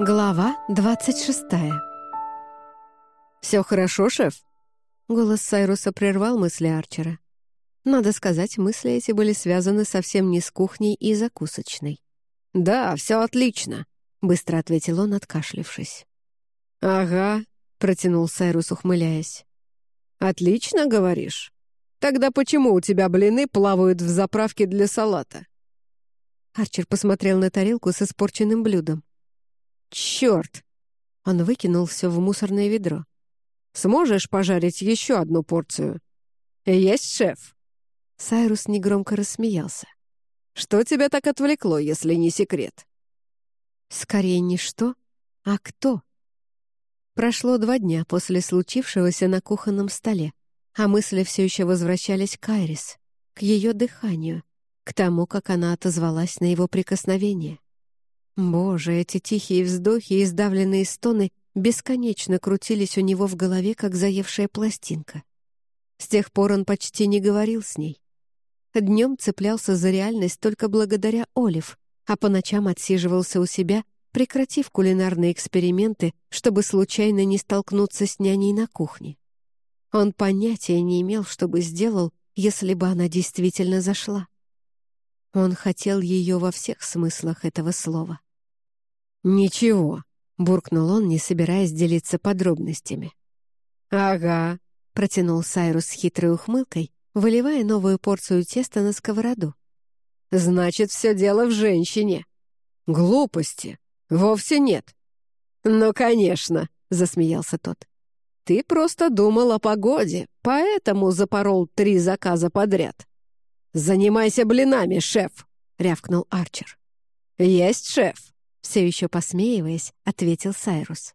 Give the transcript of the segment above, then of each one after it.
Глава 26 «Все хорошо, шеф?» Голос Сайруса прервал мысли Арчера. Надо сказать, мысли эти были связаны совсем не с кухней и закусочной. «Да, все отлично», — быстро ответил он, откашлившись. «Ага», — протянул Сайрус, ухмыляясь. «Отлично, говоришь? Тогда почему у тебя блины плавают в заправке для салата?» Арчер посмотрел на тарелку с испорченным блюдом. «Черт!» Он выкинул все в мусорное ведро. «Сможешь пожарить еще одну порцию?» «Есть, шеф!» Сайрус негромко рассмеялся. «Что тебя так отвлекло, если не секрет?» «Скорее не что, а кто?» Прошло два дня после случившегося на кухонном столе, а мысли все еще возвращались к Айрис, к ее дыханию, к тому, как она отозвалась на его прикосновение. Боже, эти тихие вздохи и сдавленные стоны бесконечно крутились у него в голове, как заевшая пластинка. С тех пор он почти не говорил с ней. Днем цеплялся за реальность только благодаря Олив, а по ночам отсиживался у себя, прекратив кулинарные эксперименты, чтобы случайно не столкнуться с няней на кухне. Он понятия не имел, что бы сделал, если бы она действительно зашла. Он хотел ее во всех смыслах этого слова. «Ничего», — буркнул он, не собираясь делиться подробностями. «Ага», — протянул Сайрус с хитрой ухмылкой, выливая новую порцию теста на сковороду. «Значит, все дело в женщине». «Глупости. Вовсе нет». «Ну, конечно», — засмеялся тот. «Ты просто думал о погоде, поэтому запорол три заказа подряд». «Занимайся блинами, шеф», — рявкнул Арчер. «Есть, шеф», все еще посмеиваясь, ответил Сайрус.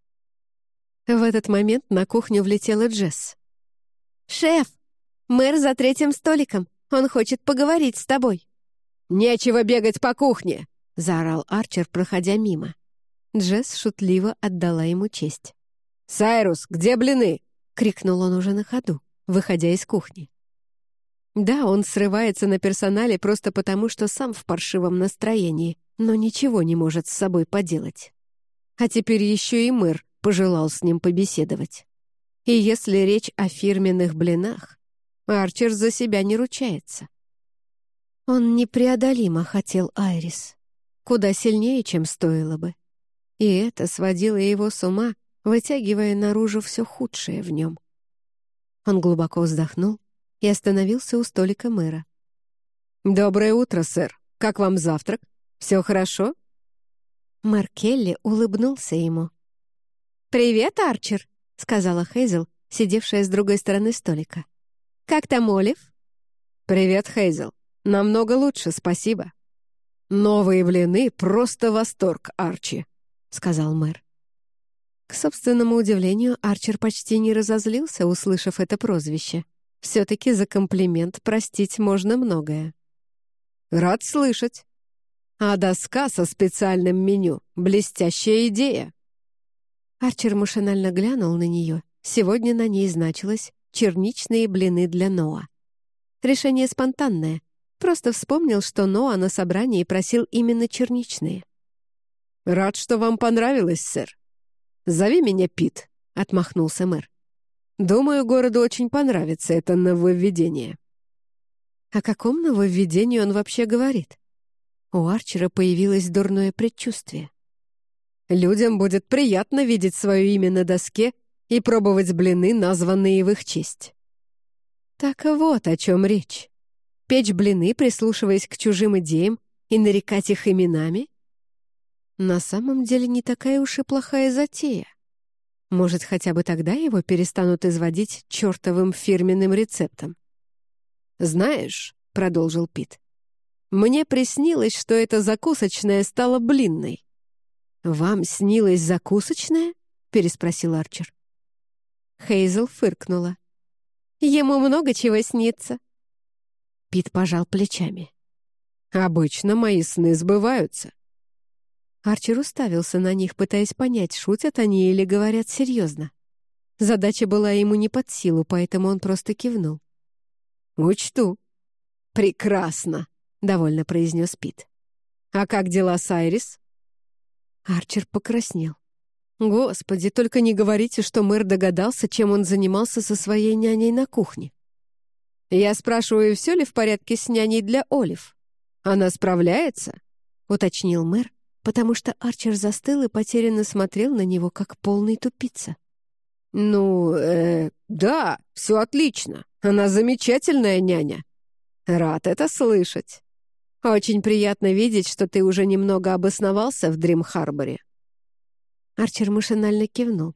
В этот момент на кухню влетела Джесс. «Шеф, мэр за третьим столиком. Он хочет поговорить с тобой». «Нечего бегать по кухне!» — заорал Арчер, проходя мимо. Джесс шутливо отдала ему честь. «Сайрус, где блины?» — крикнул он уже на ходу, выходя из кухни. Да, он срывается на персонале просто потому, что сам в паршивом настроении, но ничего не может с собой поделать. А теперь еще и мэр пожелал с ним побеседовать. И если речь о фирменных блинах, Арчер за себя не ручается. Он непреодолимо хотел Айрис. Куда сильнее, чем стоило бы. И это сводило его с ума, вытягивая наружу все худшее в нем. Он глубоко вздохнул и остановился у столика мэра. «Доброе утро, сэр. Как вам завтрак?» Все хорошо?» Мэр Келли улыбнулся ему. «Привет, Арчер», — сказала Хейзел, сидевшая с другой стороны столика. «Как там Олив?» «Привет, Хейзел. Намного лучше, спасибо». «Новые блины — просто восторг, Арчи», — сказал мэр. К собственному удивлению, Арчер почти не разозлился, услышав это прозвище. Все-таки за комплимент простить можно многое. «Рад слышать», а доска со специальным меню — блестящая идея. Арчер машинально глянул на нее. Сегодня на ней значилось «черничные блины для Ноа». Решение спонтанное. Просто вспомнил, что Ноа на собрании просил именно черничные. «Рад, что вам понравилось, сэр. Зови меня Пит», — отмахнулся мэр. «Думаю, городу очень понравится это нововведение». О каком нововведении он вообще говорит? У Арчера появилось дурное предчувствие. Людям будет приятно видеть свое имя на доске и пробовать блины, названные в их честь. Так вот о чем речь. Печь блины, прислушиваясь к чужим идеям и нарекать их именами? На самом деле не такая уж и плохая затея. Может, хотя бы тогда его перестанут изводить чертовым фирменным рецептом. «Знаешь», — продолжил Пит, мне приснилось, что эта закусочная стала блинной». «Вам снилась закусочная?» — переспросил Арчер. Хейзел фыркнула. «Ему много чего снится». Пит пожал плечами. «Обычно мои сны сбываются». Арчер уставился на них, пытаясь понять, шутят они или говорят серьезно. Задача была ему не под силу, поэтому он просто кивнул. «Учту». «Прекрасно», довольно произнес Пит. «А как дела с Айрис?» Арчер покраснел. Господи, только не говорите, что мэр догадался, чем он занимался со своей няней на кухне. Я спрашиваю, все ли в порядке с няней для Олив? Она справляется? Уточнил мэр, потому что Арчер застыл и потерянно смотрел на него, как полный тупица. «Ну, э, да, все отлично. Она замечательная няня. Рад это слышать. Очень приятно видеть, что ты уже немного обосновался в Дрим-Харборе». Арчер машинально кивнул.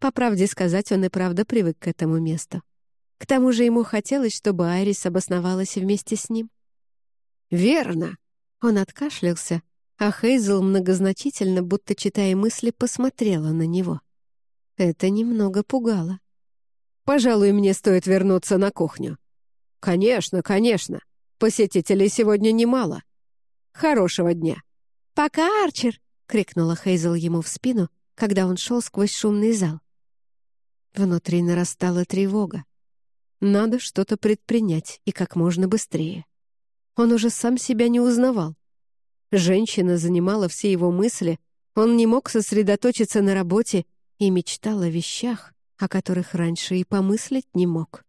По правде сказать, он и правда привык к этому месту. К тому же ему хотелось, чтобы Айрис обосновалась вместе с ним. «Верно!» Он откашлялся, а Хейзел многозначительно, будто читая мысли, посмотрела на него. Это немного пугало. «Пожалуй, мне стоит вернуться на кухню». «Конечно, конечно. Посетителей сегодня немало. Хорошего дня». «Пока, Арчер!» — крикнула Хейзел ему в спину, когда он шел сквозь шумный зал. Внутри нарастала тревога. Надо что-то предпринять, и как можно быстрее. Он уже сам себя не узнавал. Женщина занимала все его мысли, он не мог сосредоточиться на работе и мечтал о вещах, о которых раньше и помыслить не мог.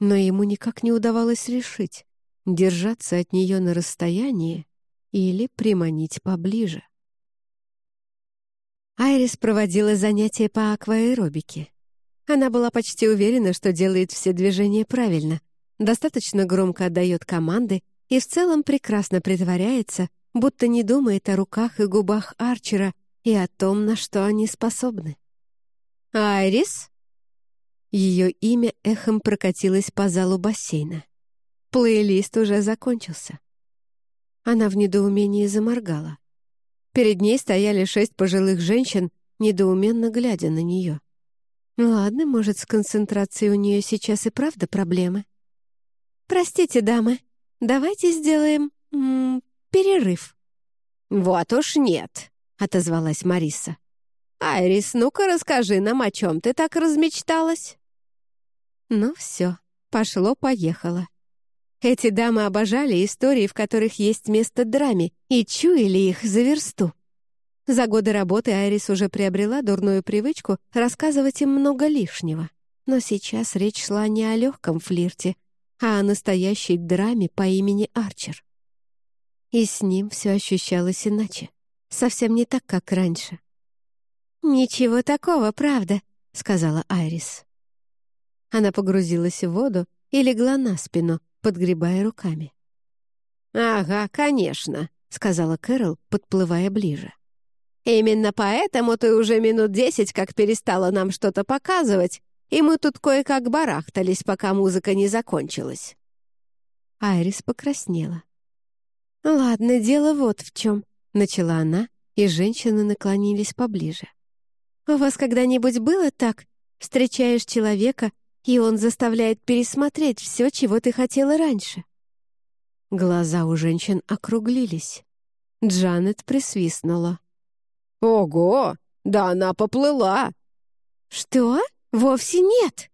Но ему никак не удавалось решить, держаться от нее на расстоянии или приманить поближе. Айрис проводила занятия по акваэробике. Она была почти уверена, что делает все движения правильно, достаточно громко отдает команды и в целом прекрасно притворяется, будто не думает о руках и губах Арчера и о том, на что они способны. «Айрис?» Ее имя эхом прокатилось по залу бассейна. Плейлист уже закончился. Она в недоумении заморгала. Перед ней стояли шесть пожилых женщин, недоуменно глядя на нее. Ладно, может, с концентрацией у нее сейчас и правда проблемы. «Простите, дамы, давайте сделаем... М -м, перерыв». «Вот уж нет», — отозвалась Мариса. «Айрис, ну-ка расскажи нам, о чем ты так размечталась?» Ну все, пошло-поехало. Эти дамы обожали истории, в которых есть место драме, и чуяли их за версту. За годы работы Айрис уже приобрела дурную привычку рассказывать им много лишнего. Но сейчас речь шла не о легком флирте, а о настоящей драме по имени Арчер. И с ним все ощущалось иначе. Совсем не так, как раньше. «Ничего такого, правда», — сказала Айрис. Она погрузилась в воду и легла на спину, подгребая руками. «Ага, конечно», — сказала Кэрол, подплывая ближе. «Именно поэтому ты уже минут десять как перестала нам что-то показывать, и мы тут кое-как барахтались, пока музыка не закончилась». Айрис покраснела. «Ладно, дело вот в чем», — начала она, и женщины наклонились поближе. «У вас когда-нибудь было так? Встречаешь человека, и он заставляет пересмотреть все, чего ты хотела раньше. Глаза у женщин округлились. Джанет присвистнула. «Ого! Да она поплыла!» «Что? Вовсе нет!»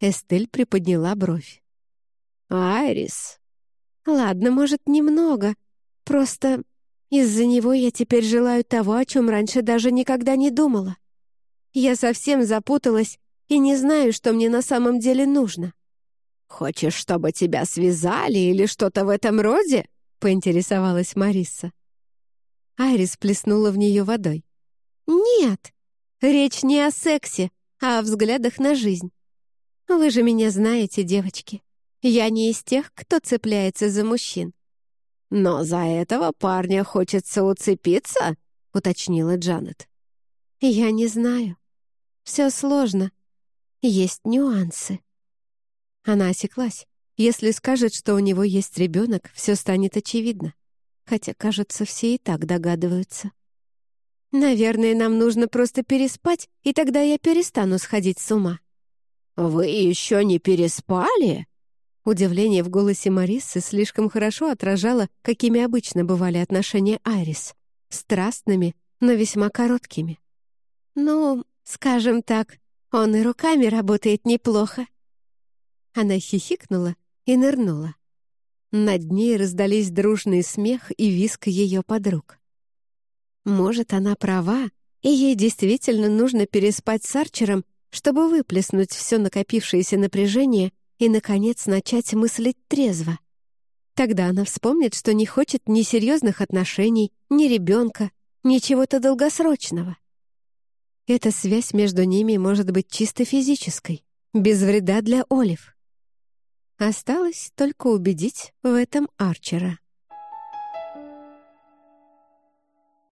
Эстель приподняла бровь. «Айрис!» «Ладно, может, немного. Просто из-за него я теперь желаю того, о чем раньше даже никогда не думала. Я совсем запуталась и не знаю, что мне на самом деле нужно». «Хочешь, чтобы тебя связали или что-то в этом роде?» — поинтересовалась Мариса. Айрис плеснула в нее водой. «Нет, речь не о сексе, а о взглядах на жизнь. Вы же меня знаете, девочки. Я не из тех, кто цепляется за мужчин». «Но за этого парня хочется уцепиться?» — уточнила Джанет. «Я не знаю. Все сложно, есть нюансы. Она осеклась. Если скажет, что у него есть ребенок, все станет очевидно. Хотя, кажется, все и так догадываются. «Наверное, нам нужно просто переспать, и тогда я перестану сходить с ума». «Вы еще не переспали?» Удивление в голосе Марисы слишком хорошо отражало, какими обычно бывали отношения Айрис. Страстными, но весьма короткими. «Ну, скажем так, он и руками работает неплохо». Она хихикнула и нырнула. Над ней раздались дружный смех и виск ее подруг. Может, она права, и ей действительно нужно переспать с Арчером, чтобы выплеснуть все накопившееся напряжение и, наконец, начать мыслить трезво. Тогда она вспомнит, что не хочет ни серьезных отношений, ни ребенка, ни чего-то долгосрочного. Эта связь между ними может быть чисто физической, без вреда для Олив. Осталось только убедить в этом Арчера.